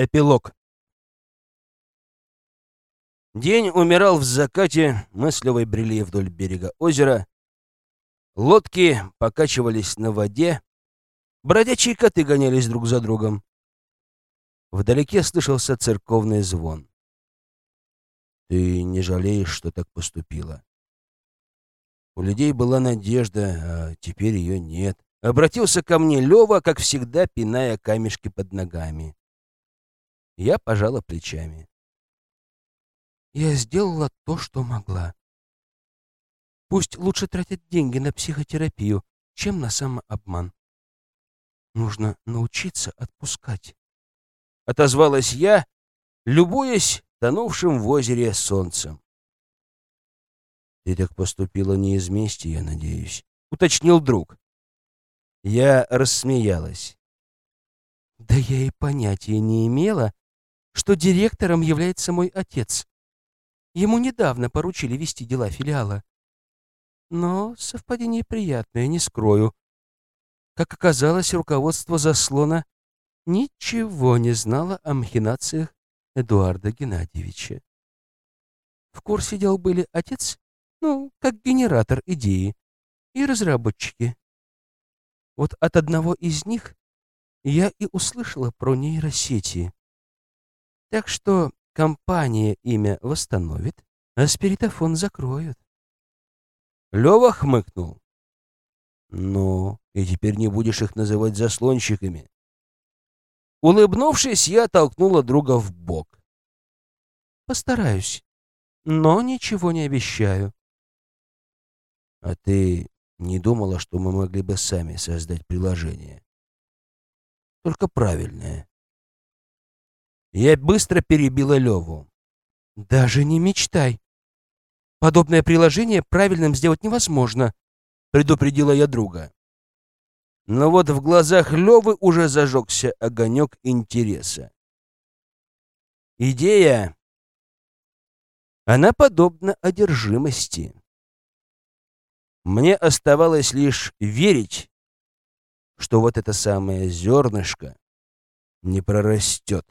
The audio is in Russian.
Эпилог. День умирал в закате, мы брели вдоль берега озера. Лодки покачивались на воде, бродячие коты гонялись друг за другом. Вдалеке слышался церковный звон. «Ты не жалеешь, что так поступила?» У людей была надежда, а теперь ее нет. Обратился ко мне Лева, как всегда, пиная камешки под ногами. Я пожала плечами. Я сделала то, что могла. Пусть лучше тратят деньги на психотерапию, чем на самообман. Нужно научиться отпускать. Отозвалась я, любуясь тонувшим в озере солнцем. Ты так поступила не из мести, я надеюсь, уточнил друг. Я рассмеялась. Да я и понятия не имела, что директором является мой отец. Ему недавно поручили вести дела филиала. Но совпадение приятное, не скрою. Как оказалось, руководство заслона ничего не знало о махинациях Эдуарда Геннадьевича. В курсе дел были отец, ну, как генератор идеи, и разработчики. Вот от одного из них я и услышала про нейросети. Так что компания имя восстановит, а спиритофон закроют. Лёва хмыкнул. «Ну, и теперь не будешь их называть заслонщиками». Улыбнувшись, я толкнула друга в бок. «Постараюсь, но ничего не обещаю». «А ты не думала, что мы могли бы сами создать приложение?» «Только правильное». Я быстро перебила Леву. «Даже не мечтай. Подобное приложение правильным сделать невозможно», — предупредила я друга. Но вот в глазах Левы уже зажегся огонек интереса. Идея, она подобна одержимости. Мне оставалось лишь верить, что вот это самое зернышко не прорастет.